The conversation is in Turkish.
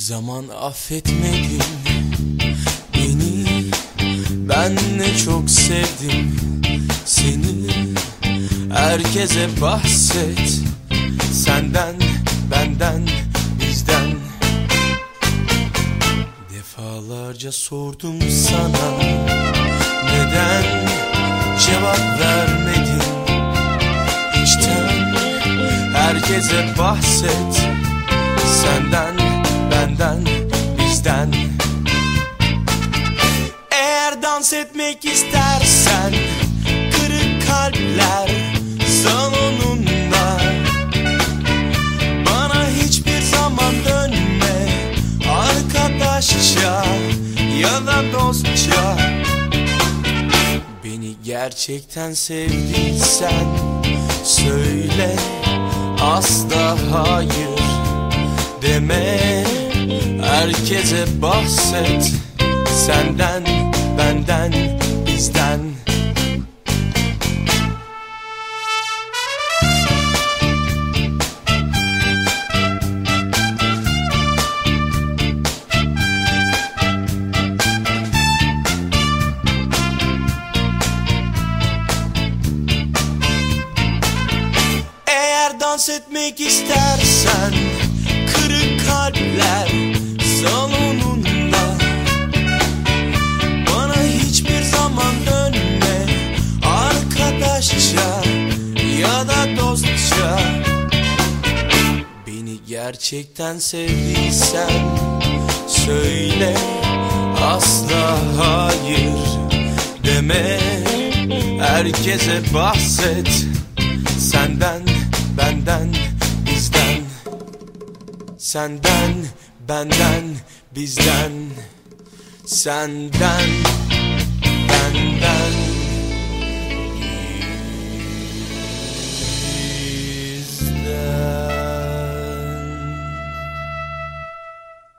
zaman affetmedin beni. Ben ne çok sevdim seni. Herkese bahset Senden, benden, bizden. Defalarca sordum sana Neden cevap vermedin. İçten herkese bahset Senden, benden, bizden. Eğer dans etmek istersen Kırık kalpler salonunda. Bana hiçbir zaman dönme Arkadaşça ya da dostça. Beni gerçekten sevdiysen Söyle asla hayır deme Herkese bahset Senden, benden, bizden. Eğer dans etmek istersen Kırık kalpler dostça. Beni gerçekten sevdiysen Söyle asla hayır deme. Herkese bahset Senden, benden, bizden. Senden, benden, bizden. Senden,